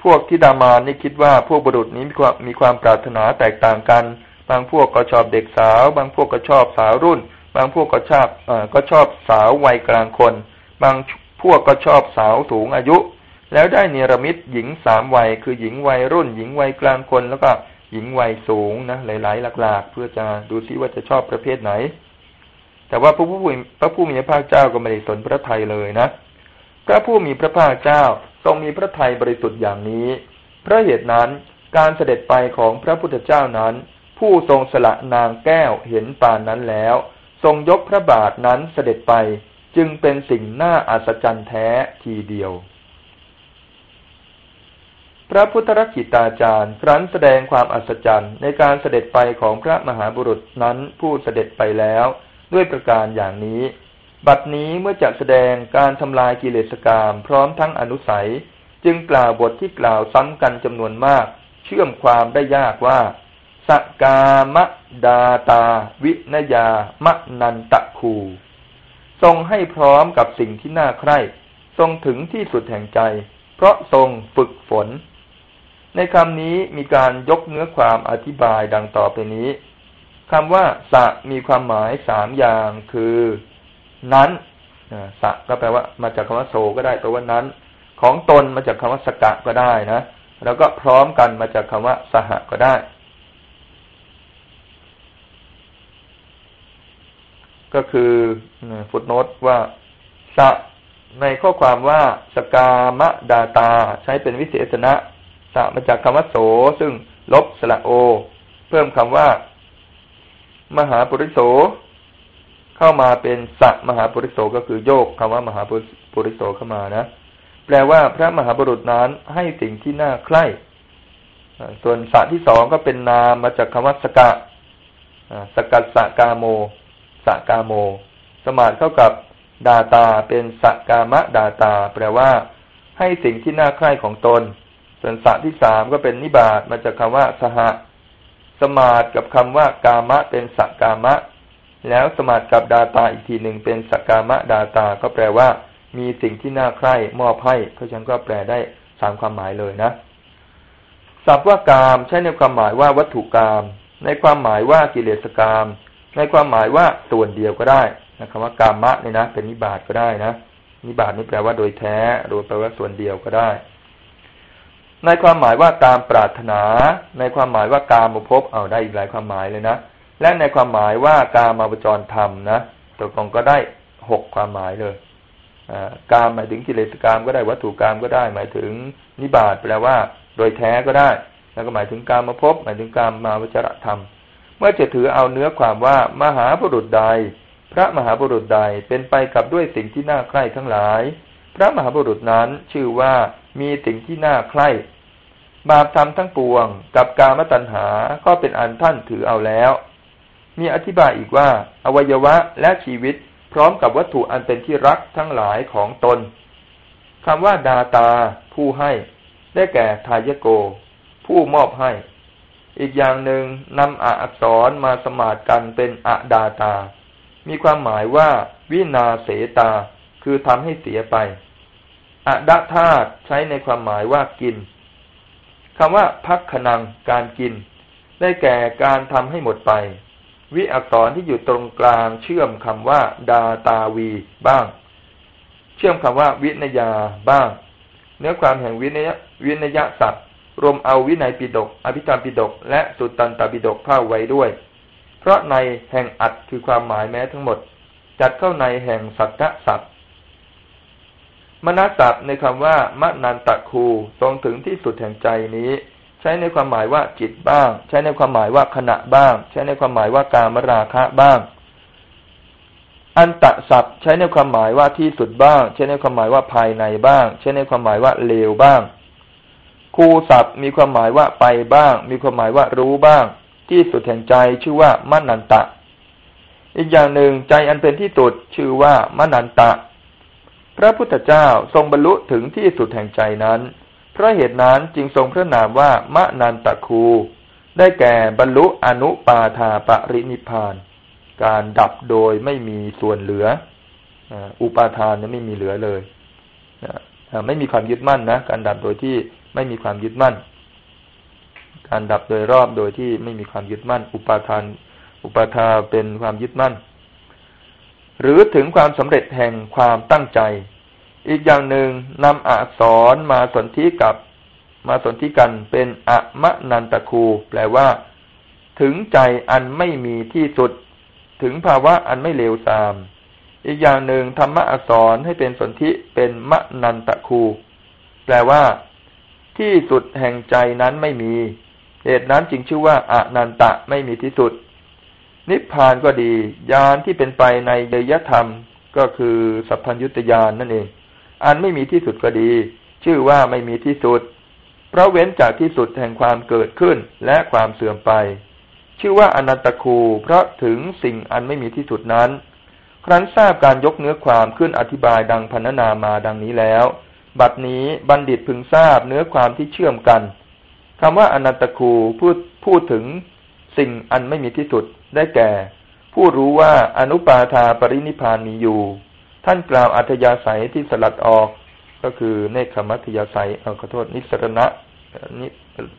พวกทิดามานนี่คิดว่าพวกบุรุษนี้มีความมีความปรารถนาแตกต่างกัน บางพวกก็ชอบเด็กสาว บางพวกก็ชอบสาวรุ่น บางพวกก็ชอบอก็ชอบสาววัยกลางคน บางพวกก็ชอบสาวสูงอายุ แล้วได้เนรมิตหญิงสามวัยคือหญิงวัยรุ่น หญิงวัยกลางคนแล้วก็ หญิงวัยสูงนะหลาย ๆ หลัก ๆ เพื่อจะดูซิว่าจะชอบประเภทไหน แต่ว่าพระผู้พระผู้มีพระภาคเจ้าก็ไม่ได้สนพระทัยเลยนะ พระผู้มีพระภาคเจ้าทรงมีพระทัยบริสุทธิ์อย่างนี้ เพราะเหตุนั้นการเสด็จไปของพระพุทธเจ้านั้น ผู้ทรงสละนางแก้วเห็นปานนั้นแล้ว ทรงยกพระบาทนั้นเสด็จไปจึงเป็นสิ่งน่าอัศจรรย์แท้ทีเดียว พระพุทธรักิตาจารย์ ครั้นแสดงความอัศจรรย์ในการเสด็จไปของพระมหาบุรุษนั้นผู้เสด็จไปแล้วด้วยประการอย่างนี้ บัดนี้เมื่อจะแสดงการทำลายกิเลสกรรมพร้อมทั้งอนุสัย จึงกล่าวบทที่กล่าวซ้ำกันจำนวนมาก เชื่อมความได้ยากว่า สกามะดาตา วินยามะนันตะคู ทรงให้พร้อมกับสิ่งที่น่าใคร่ ทรงถึงที่สุดแห่งใจ เพราะทรงฝึกฝน ในคำนี้มีการยกเนื้อความอธิบายดังต่อไปนี้คำว่า สะมีความหมายสามอย่างคือ นั้นสะก็แปลว่า มาจากคำว่าโสก็ได้แปลว่านั้น ของตนมาจากคำว่าสกะก็ได้นะแล้วก็พร้อมกันมาจากคำว่า สหก็ได้ ก็คือฟุตโนตว่า สะ ในข้อความว่า สกามะดาตา ใช้เป็นวิเศษณะ สะมาจากคำว่าโส ซึ่งลบสระโอ เพิ่มคำว่า มหาปุริโส เข้ามาเป็นสัมหาปุริโสก็คือโยกคำว่ามหาปุริโสเข้ามานะ แปลว่าพระมหาบุรุษนั้นให้สิ่งที่น่าใคร่ส่วนสะที่สองก็เป็นนามมาจากคำว่าสกะสกัดสกาโมสกาโม สมาธเข้ากับดาตาเป็นสกามะดาตา แปลว่า ให้สิ่งที่น่าใคร่ของตน ส่วนสะที่สามก็เป็นนิบาตมาจากคำว่าสหสมาดกับคำว่ากามะเป็นสักกามะ แล้วสมาดกับดาตาอีกทีหนึ่งเป็นสักกามะดาตา ก็แปลว่า มีสิ่งที่น่าใคร่มอบให้เพราะฉะนั้นก็แปลได้สามความหมายเลยนะศัพท์ว่ากามใช้ในความหมายว่าวัตถุกรรมในความหมายว่ากิเลสกรรมในความหมายว่าส่วนเดียวก็ได้นะคำว่ากามะเนี่ยนะ เป็นนิบาตก็ได้นะนิบาตนี่แปลว่าโดยแท้โดยแปลว่าส่วนเดียวก็ได้ ในความหมายว่าตามปรารถนา ในความหมายว่าการมุพบเอาได้อีกหลายความหมายเลยนะ และในความหมายว่าการมาประจรธรรมนะตกองก็ได้หกความหมายเลยการหมายถึงกิเลสกรรมก็ได้วัตถุกรรมก็ได้ หมายถึงนิบาตแปลว่า โดยแท้ก็ได้ แล้วก็หมายถึงการมาพบ หมายถึงการมาวจรธรรม เมื่อจะถือเอาเนื้อความว่ามหาบุรุษใด พระมหาบุรุษใดเป็นไปกับด้วยสิ่งที่น่าใคร่ทั้งหลาย พระมหาบุรุษนั้นชื่อว่ามีสิ่งที่น่าใคร่บาปธรรมทั้งปวงกับกามตัณหาก็เป็นอันท่านถือเอาแล้ว มีอธิบายอีกว่า อวัยวะและชีวิตพร้อมกับวัตถุอันเป็นที่รักทั้งหลายของตนคำว่าดาตา ผู้ให้ ได้แก่ทายโก ผู้มอบให้ อีกอย่างหนึ่งนำอักษรมาสมาดกันเป็นอดาตา มีความหมายว่า วินาเสตา คือทำให้เสียไปอดาธาตุใช้ในความหมายว่ากินคำว่าพักขนังการกิน ได้แก่การทำให้หมดไป วิอักษรที่อยู่ตรงกลางเชื่อมคำว่า ดาตาวีบ้าง เชื่อมคำว่า วินยาบ้าง เนื้อความแห่งวินยวินยศัพท์รวมเอาวินัยปิดกอภิธรรมปิดกและสุตตันตปิดกเข้าไว้ด้วย เพราะในแห่งอัดคือความหมายแม้ทั้งหมด จัดเข้าในแห่งสัตตศัพท์ มนัสศัพท์ในคำว่ามนันตะคูทรงถึงที่สุดแห่งใจนี้ ใช้ในความหมายว่าจิตบ้าง ใช้ในความหมายว่าขณะบ้าง ใช้ในความหมายว่าการมราคะบ้างออันตะศัพท์ใช้ในความหมายว่าที่สุดบ้าง ใช้ในความหมายว่าภายในบ้าง ใช้ในความหมายว่าเลวบ้าง คูศัพท์มีความหมายว่าไปบ้าง มีความหมายว่ารู้บ้าง ที่สุดแห่งใจชื่อว่ามนันตะ อีกอย่างหนึ่งใจอันเป็นที่สุดชื่อว่ามนันตะ พระพุทธเจ้าทรงบรรลุถึงที่สุดแห่งใจนั้น เพราะเหตุนั้นจึงทรงพระนามว่ามะนันตะคู ได้แก่บรรลุอนุปาทาปรินิพาน การดับโดยไม่มีส่วนเหลือ อุปาทานไม่มีเหลือเลย ไม่มีความยึดมั่นนะ การดับโดยที่ไม่มีความยึดมั่น การดับโดยรอบโดยที่ไม่มีความยึดมั่น อุปาทาน อุปาทาเป็นความยึดมั่น หรือถึงความสำเร็จแห่งความตั้งใจ อีกอย่างหนึ่งนำอักษรมาสนธิกับ มาสนธิกันเป็นอะมะนันตะคู แปลว่า ถึงใจอันไม่มีที่สุด ถึงภาวะอันไม่เลวทราม อีกอย่างหนึ่งธรรมะอักษรให้เป็นสนธิเป็นมะนันตะคู แปลว่า ที่สุดแห่งใจนั้นไม่มีเหตุนั้นจึงชื่อว่าอนันตะไม่มีที่สุด นิพพานก็ดียานที่เป็นไปในเดยธรรมก็คือสัพพัญยุตยานนั่นเอง อันไม่มีที่สุดก็ดี ชื่อว่าไม่มีที่สุด เพราะเว้นจากที่สุดแห่งความเกิดขึ้นและความเสื่อมไป ชื่อว่าอนันตคูเพราะถึงสิ่งอันไม่มีที่สุดนั้น ครั้นทราบการยกเนื้อความขึ้นอธิบายดังพันนามาดังนี้แล้ว บัดนี้บัณฑิตพึงทราบเนื้อความที่เชื่อมกันคำว่าอนันตคูพูดพูดถึง สิ่งอันไม่มีที่สุดได้แก่ ผู้รู้ว่าอนุปาทาปรินิพานมีอยู่ ท่านกล่าวอัธยาศัยที่สลัดออก ก็คือเนคขมัธยาศัยเอาขอโทษนิสรณะ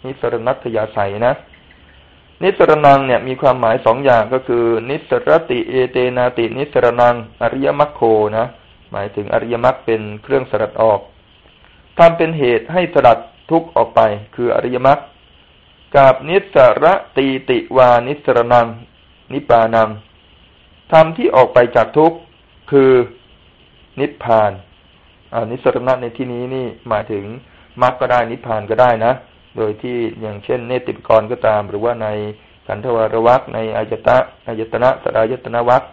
นิสรณัตยาศัยนะ นิสรนังเนี่ยมีความหมายสองอย่างก็คือ นิสรติเอเตนาติ นิสรนัง อริยมรรคโคนะหมายถึงอริยมรรคเป็นเครื่องสลัดออกทำเป็นเหตุให้สลัดทุกออกไป คืออริยมรรค กับนิสระติติวานิสรนัง นิปานังทำที่ออกไปจากทุกคือนิพพานอานิสรณะในที่นี้นี่หมายถึงมรรคก็ได้นิพพานก็ได้นะ โดยที่อย่างเช่น เนติปกรก็ตาม หรือว่าในขันธวรวักในอายตะอายตนะสรายตนะวัก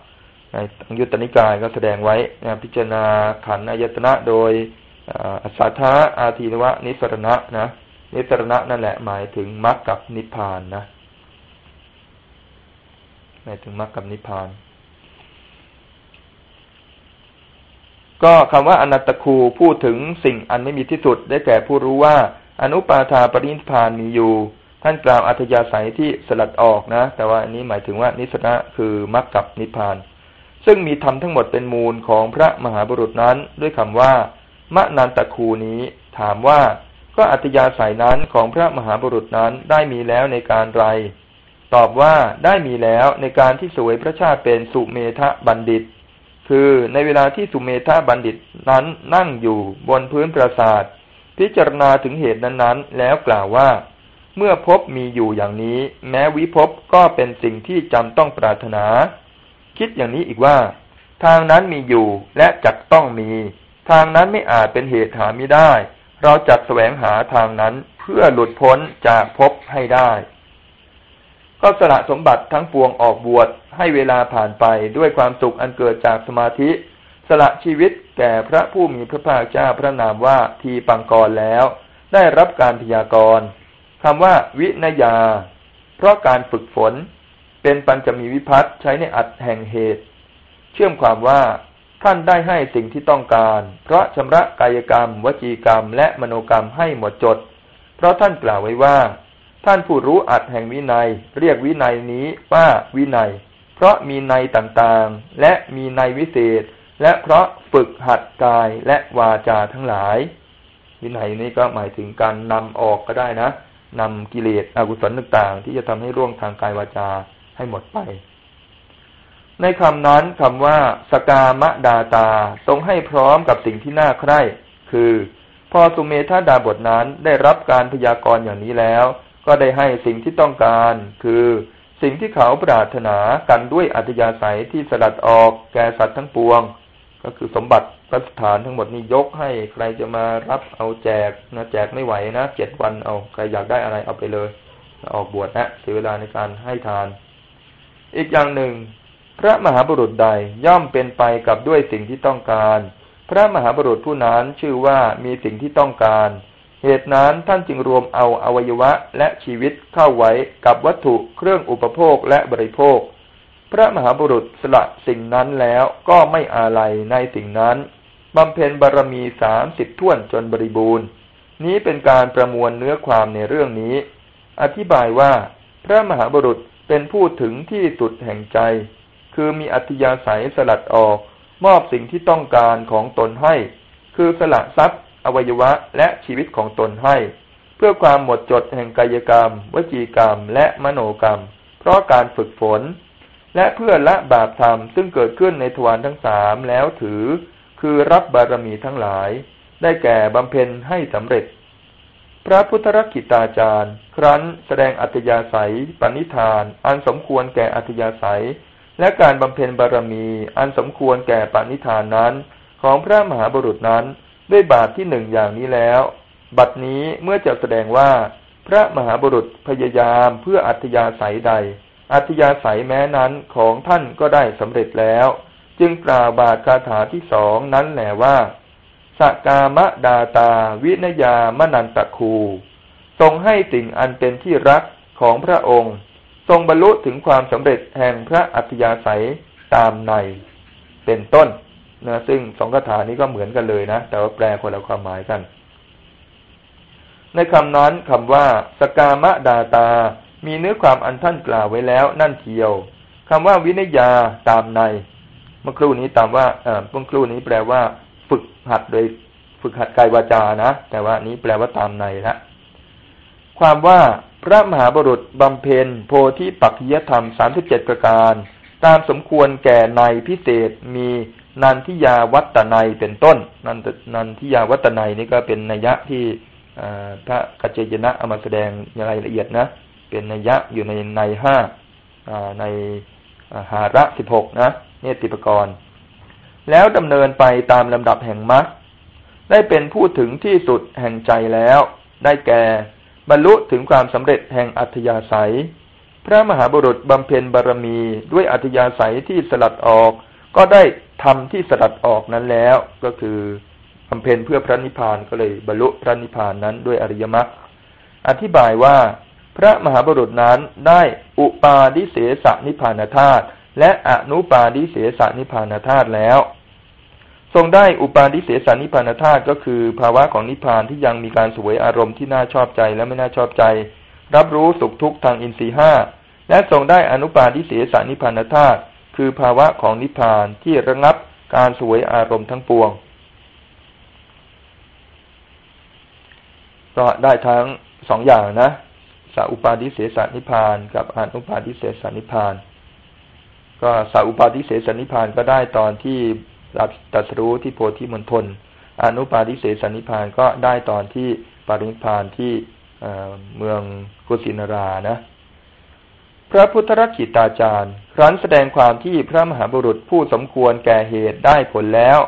ในอังยุตตนิกายก็แสดงไว้นะพิจารณาขันอายตนะโดยอัสาธาอาทีนวะนิสรณะนะ นิสรณะนั่นแหละหมายถึงมรรคกับนิพพานนะหมายถึงมรรคกับนิพพาน ก็คำว่าอนัตตคูพูดถึงสิ่งอันไม่มีที่สุดได้แก่ผู้รู้ว่า อนุปาทาปรินิพานมีอยู่ ท่านกล่าวอัธยาศัยที่สลัดออกนะ แต่ว่าอันนี้หมายถึงว่านิสนะคือมรรคกับนิพพาน ซึ่งมีธรรมทั้งหมดเป็นมูลของพระมหาบุรุษนั้น ด้วยคำว่ามะนันตะคูนี้ถามว่า ก็อัธยาศัยนั้นของพระมหาบุรุษนั้นได้มีแล้วในการไร ตอบว่าได้มีแล้วในการที่สวยพระชาติเป็นสุเมธบัณฑิต คือในเวลาที่สุเมธบัณฑิตนั้นนั่งอยู่บนพื้นปราสาท พิจารณาถึงเหตุนั้นๆ แล้วกล่าวว่า เมื่อพบมีอยู่อย่างนี้ แม้วิภพก็เป็นสิ่งที่จำต้องปรารถนา คิดอย่างนี้อีกว่า ทางนั้นมีอยู่และจักต้องมี ทางนั้นไม่อาจเป็นเหตุหาไม่ได้ เราจักแสวงหาทางนั้นเพื่อหลุดพ้นจากภพให้ได้ ก็สละสมบัติทั้งปวงออกบวชให้เวลาผ่านไปด้วยความสุขอันเกิดจากสมาธิ สละชีวิตแก่พระผู้มีพระภาคเจ้าพระนามว่าทีปังกรแล้ว ได้รับการพยากรณ์คำว่าวินยา เพราะการฝึกฝนเป็นปัญจมีวิพัฒใช้ในอัดแห่งเหตุ เชื่อมความว่า ท่านได้ให้สิ่งที่ต้องการ เพราะชำระกายกรรม วจีกรรม และมโนกรรมให้หมดจด เพราะท่านกล่าวไว้ว่า ท่านผู้รู้อัดแห่งวินัย เรียกวินัยนี้ว่าวินัย เพราะมีในต่างๆ และมีในวิเศษ และเพราะฝึกหัดกายและวาจาทั้งหลาย วินัยนี้ก็หมายถึงการนำออกก็ได้นะนำกิเลสอกุศลต่างๆ ที่จะทำให้ร่วงทางกายวาจาให้หมดไป ในคำนั้นคำว่าสกามะดาตาทรงให้พร้อมกับสิ่งที่น่าใคร่คือพอสุเมธาดาบทนั้นได้รับการพยากรณ์อย่างนี้แล้ว ก็ได้ให้สิ่งที่ต้องการ คือสิ่งที่เขาปรารถนากันด้วยอัธยาศัยที่สลัดออกแก่สัตว์ทั้งปวง ก็คือสมบัติพระสถานทั้งหมดนี้ยกให้ใครจะมารับเอาแจกนะแจกไม่ไหวนะเจ็ดวันเอาใครอยากได้อะไรเอาไปเลย ออกบวชนะเสียเวลาในการให้ทาน อีกอย่างหนึ่ง พระมหาบุรุษใดย่อมเป็นไปกับด้วยสิ่งที่ต้องการ พระมหาบุรุษผู้นั้นชื่อว่ามีสิ่งที่ต้องการ เหตุนั้นท่านจึงรวมเอาอวัยวะและชีวิตเข้าไว้กับวัตถุเครื่องอุปโภคและบริโภค พระมหาบุรุษสละสิ่งนั้นแล้วก็ไม่อาลัยในสิ่งนั้นบำเพ็ญบารรมีสามสิบท่วนจนบริบูรณ์ นี้เป็นการประมวลเนื้อความในเรื่องนี้ อธิบายว่า พระมหาบุรุษเป็นผู้ถึงที่สุดแห่งใจ คือมีอัธยาศัยสลัดออก มอบสิ่งที่ต้องการของตนให้ คือสละทรัพย์ อวัยวะและชีวิตของตนให้ เพื่อความหมดจดแห่งกายกรรม วจีกรรม และมโนกรรม เพราะการฝึกฝน และเพื่อละบาปธรรมซึ่งเกิดขึ้นในทวารทั้งสามแล้วถือ คือรับบารมีทั้งหลาย ได้แก่บำเพ็ญให้สำเร็จพระพุทธรักิตาจารย์ ครั้นแสดงอัตยาศัยปณิธาน อันสมควรแก่อัตยาศัย และการบำเพ็ญบารมีอันสมควรแก่ปณิธานนั้น ของพระมหาบุรุษนั้นด้วยบาทที่หนึ่งอย่างนี้แล้ว บัดนี้เมื่อจะแสดงว่า พระมหาบุรุษพยายามเพื่ออัตยาศัยใด อัตยาศัยแม้นั้นของท่านก็ได้สำเร็จแล้ว จึงกล่าวบาทคาถาที่สองนั้นแหละว่าสกามะดาตา วินยามนันตะคู ทรงให้สิ่งอันเป็นที่รักของพระองค์ ทรงบรรลุถึงความสำเร็จแห่งพระอัธยาศัยตามในเป็นต้นนะซึ่งสองคาถานี้ก็เหมือนกันเลยนะ แต่ว่าแปลคนละความหมายกัน ในคำนั้นคำว่า สกามะดาตา มีเนื้อความอันท่านกล่าวไว้แล้ว นั่นเทียวคำว่าวินยาตามใน เมื่อครู่นี้ตามว่าเออเมื่อครู่นี้แปลว่า ฝึกหัดโดยฝึกหัดกายวาจานะ แต่ว่านี้แปลว่าตามในละความว่า พระมหาบุรุษบำเพ็ญโพธิปักขิยธรรมสามสิบเจ็ดประการ ตามสมควรแก่ในพิเศษมีนันทิยาวัตนัยเป็นต้น นันนันทิยาวัตนัยนี่ก็เป็นนัยยะที่พระกัจเจยนะเอามาแสดงในรายละเอียดนะ เป็นนัยยะอยู่ในในห้าในหาระสิบหกนะเนติปกรณ์ แล้วดำเนินไปตามลำดับแห่งมรรคได้เป็นผู้ถึงที่สุดแห่งใจแล้ว ได้แก่ บรรลุถึงความสำเร็จแห่งอัธยาศัย พระมหาบุรุษบำเพ็ญบารมีด้วยอัธยาศัยที่สลัดออก ก็ได้ทำที่สลัดออกนั้นแล้ว ก็คือบำเพ็ญเพื่อพระนิพพานก็เลยบรรลุพระนิพพานนั้นด้วยอริยมรรคอธิบายว่าพระมหาบุรุษนั้นได้อุปาดิเสสนิพพานธาตุและอนุปาดิเสสนิพานธาตุแล้ว ทรงได้อุปาดิเสสนิพานธาตุก็คือภาวะของนิพพานที่ยังมีการสวยอารมณ์ที่น่าชอบใจและไม่น่าชอบใจ รับรู้สุขทุกข์ทางอินทรีห้าและทรงได้อนุปาดิเสสนิพานธาตุคือภาวะของนิพพานที่ระงับการสวยอารมณ์ทั้งปวง ก็ได้ทั้งสองอย่างนะสัอุปาดิเสสนิพานกับอนุปาดิเสสนิพาน ก็สาอุปาทิเสสนิพานก็ได้ตอนที่ รับตัสรู้ที่โพธิมณฑลอนุปาทิเสสนิพานก็ได้ตอนที่ปรินิพานที่เมืองกุสินารานะ พระพุทธรักขิตาจารย์ ครั้นแสดงความที่พระมหาบุรุษผู้สมควรแก่เหตุได้ผลแล้ว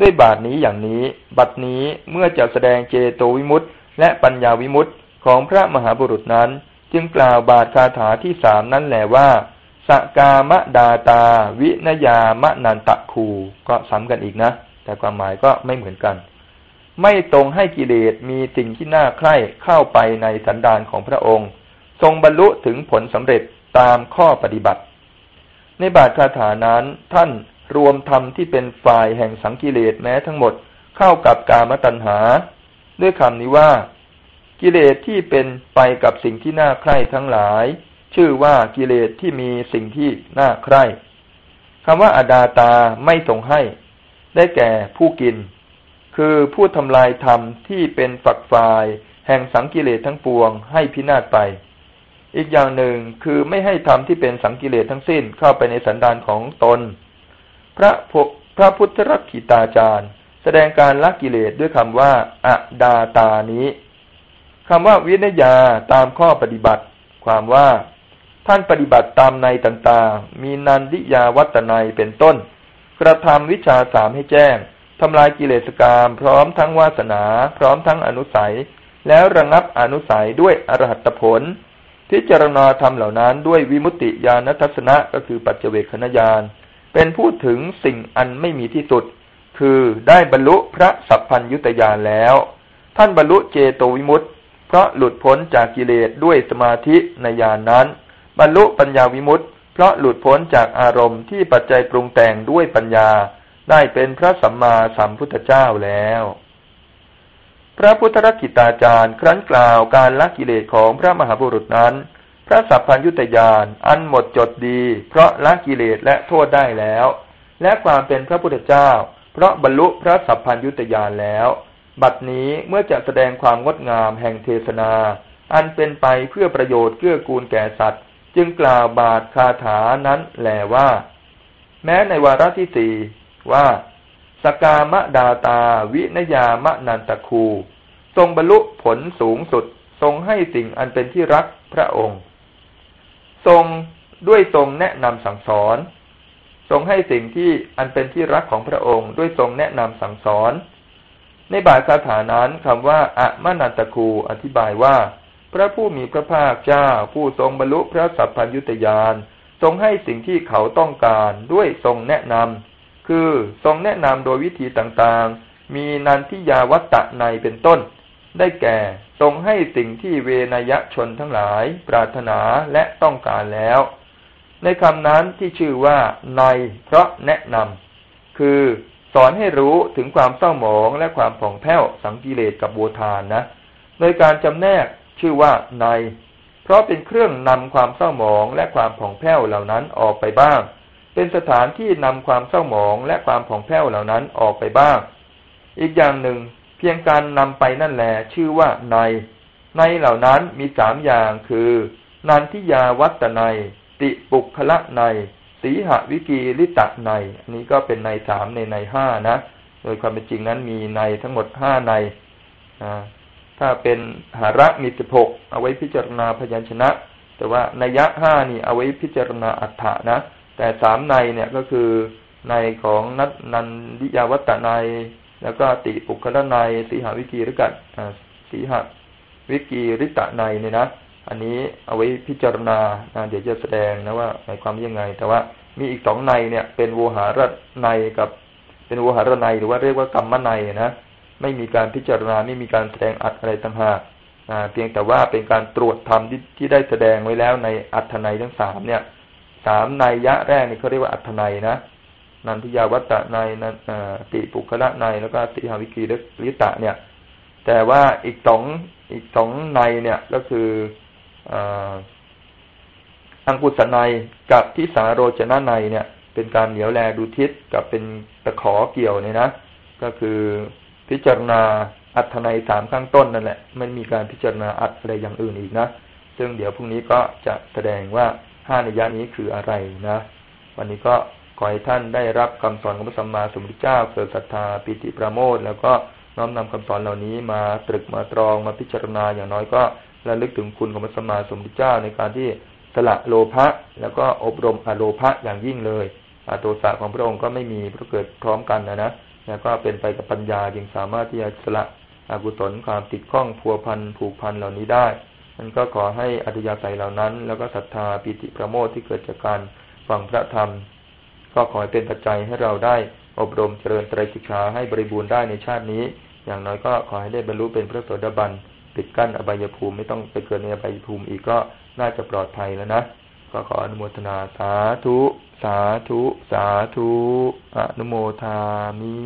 ด้วยบาทนี้อย่างนี้ บัดนี้เมื่อจะแสดงเจโตวิมุตต์และปัญญาวิมุตต์ของพระมหาบุรุษนั้น จึงกล่าวบาทคาถาที่สามนั่นแหละว่า สกามดาตา วินยามนันตะคูก็ซ้ำกันอีกนะ แต่ความหมายก็ไม่เหมือนกัน ไม่ตรงให้กิเลสมีสิ่งที่น่าใคร่เข้าไปในสันดานของพระองค์ ทรงบรรลุถึงผลสำเร็จตามข้อปฏิบัติ ในบาทคาถานั้นท่านรวมธรรมที่เป็นฝ่ายแห่งสังกิเลสแม้ทั้งหมดเข้ากับกามตัณหา ด้วยคำนี้ว่า กิเลสที่เป็นไปกับสิ่งที่น่าใคร่ทั้งหลาย ชื่อว่ากิเลสที่มีสิ่งที่น่าใคร่คำว่าอดาตาไม่ทรงให้ ได้แก่ผู้กิน คือผู้ทำลายธรรมที่เป็นฝักฝ่าย แห่งสังกิเลสทั้งปวงให้พินาศไป อีกอย่างหนึ่งคือไม่ให้ธรรมที่เป็นสังกิเลสทั้งสิ้นเข้าไปในสันดานของตน พระพระพุทธรักขิตาจารย์ แสดงการละกิเลสด้วยคำว่าอดาตานี้คำว่าวินยาตามข้อปฏิบัติ ความว่า ท่านปฏิบัติตามในต่างๆ มีนันทิยาวัตนัยเป็นต้น กระทำวิชาสามให้แจ้งทำลายกิเลสกรรมพร้อมทั้งวาสนา พร้อมทั้งอนุสัย แล้วระงับอนุสัยด้วยอรหัตผล พิจารณาธรรมเหล่านั้นด้วยวิมุตติญาณทัศนะก็คือปัจเจเวคขณญาณเป็นพูดถึงสิ่งอันไม่มีที่สุด คือได้บรรลุพระสัพพัญยุตยานแล้ว ท่านบรรลุเจโตวิมุตติ เพราะหลุดพ้นจากกิเลสด้วยสมาธิในญาณนนั้น บรรลุปัญญาวิมุตติ เพราะหลุดพ้นจากอารมณ์ที่ปัจจัยปรุงแต่งด้วยปัญญาได้เป็นพระสัมมาสัมพุทธเจ้าแล้ว พระพุทธรักิตาจารย์ ครั้นกล่าวการละกิเลสของพระมหาบุรุษนั้น พระสัพพัญยุตยานอันหมดจดดี เพราะละกิเลสและโทษได้แล้ว และความเป็นพระพุทธเจ้า เพราะบรรลุพระสัพพัญยุตยานแล้ว บัดนี้เมื่อจะแสดงความงดงามแห่งเทศนา อันเป็นไปเพื่อประโยชน์เกื้อกูลแก่สัตว์ จึงกล่าวบาทคาถานั้นแหลว่า แม้ในวาระที่สี่ว่า สกามดาตาวินยามนันตะคู ทรงบรรลุผลสูงสุดทรงให้สิ่งอันเป็นที่รักพระองค์ ทรงด้วยทรงแนะนำสั่งสอน ทรงให้สิ่งที่อันเป็นที่รักของพระองค์ ด้วยทรงแนะนำสั่งสอน ในบาทคาถานั้นคำว่าอะมนันตะคูอธิบายว่า พระผู้มีพระภาคเจ้าผู้ทรงบรรลุพระสัพพัญยุตยานทรงให้สิ่งที่เขาต้องการด้วยทรงแนะนำคือทรงแนะนำโดยวิธีต่างๆ มีนันทิยาวัตตะในเป็นต้น ได้แก่ทรงให้สิ่งที่เวนยชนทั้งหลาย ปรารถนาและต้องการแล้ว ในคำนั้นที่ชื่อว่า ในเพราะแนะนำคือสอนให้รู้ถึงความเศร้าหมองและความผ่องแผ้วสังกิเลสกับโวทานนะ โดยการจำแนก ชื่อว่าใน เพราะเป็นเครื่องนำความเศร้าหมองและความผ่องแผ้วเหล่านั้นออกไปบ้าง เป็นสถานที่นำความเศร้าหมองและความผ่องแผ้วเหล่านั้นออกไปบ้าง อีกอย่างหนึ่ง เพียงการนำไปนั่นแหละชื่อว่าใน ในเหล่านั้นมีสามอย่างคือ นันทิยาวัตใน ติปุคละในสีหวิกีลิตะในอันนี้ก็เป็นในสามในในห้านะ โดยความเป็นจริงนั้นมีในทั้งหมดห้าใน ถ้าเป็นหาระมีสิบหกเอาไว้พิจารณาพยัญชนะ แต่ว่านัยะห้านี่เอาไว้พิจารณาอัฏฐะนะ แต่สามในเนี่ยก็คือในของนัตนันดิยาวัตในแล้วก็ติปุคละในสีหาวิกีริกัดสีหาวิกีริตะในเนี่ยนะอันนี้เอาไว้พิจารณาเดี๋ยวจะแสดงนะว่าหมายความยังไง แต่ว่ามีอีกสองในเนี่ย เป็นโวหารในกับ เป็นโวหารในหรือว่าเรียกว่ากรรมในนะ ไม่มีการพิจารณาไม่มีการแสดงอัดอะไรต่างหากเพียงแต่ว่าเป็นการตรวจธรรมที่ที่ได้แสดงไว้แล้วในอัตนัยทั้งสามเนี่ยสามนัยยะแรกนี่เขาเรียกว่าอัตนัยนะนันทิยาวัตตะในนันติปุคละในแล้วก็ติหาวิกีลิตะเนี่ย แต่ว่าอีกสองอีกสองในเนี่ยก็คืออังคุสในกับที่สาโรจนะในเนี่ย เป็นการเหนียวแลดูทิศกับเป็นตะขอเกี่ยวเนี่ยนะ ก็คือ พิจารณาอัตนัยสามข้างต้นนั่นแหละไม่มีการพิจารณาอัตอะไรอย่างอื่นอีกนะ ซึ่งเดี๋ยวพรุ่งนี้ก็จะแสดงว่าห้าในยะนี้คืออะไรนะ วันนี้ก็ขอให้ท่านได้รับคำสอนของพระสัมมาสัมพุทธเจ้าเกิดศรัทธาปิติประโมทแล้วก็น้อมนำคำสอนเหล่านี้มาตรึกมาตรองมาพิจารณาอย่างน้อยก็ระลึกถึงคุณของพระสัมมาสัมพุทธเจ้าในการที่สละโลภะแล้วก็อบรมอโลภะอย่างยิ่งเลยอาโตสะของพระองค์ก็ไม่มีเพราะเกิดพร้อมกันนะนะ แล้วก็เป็นไปกับปัญญาจึงสามารถที่จะสละอกุศลความติดข้องพัวพันผูกพันเหล่านี้ได้นั้นก็ขอให้อัตยาศัยเหล่านั้น แล้วก็ศรัทธาปิติประโมทที่เกิดจากการฟังพระธรรม ก็ขอให้เป็นปัจจัยให้เราได้อบรมเจริญไตรสิกขาให้บริบูรณ์ได้ในชาตินี้ อย่างน้อยก็ขอให้ได้บรรลุเป็นพระโสดาบันปิดกั้นอบายภูมิไม่ต้องไปเกิดในอบายภูมิอีกก็น่าจะปลอดภัยแล้วนะ ก็ขออนุโมทนาสาธุ สาธุ สาธุ อนุโมทามิ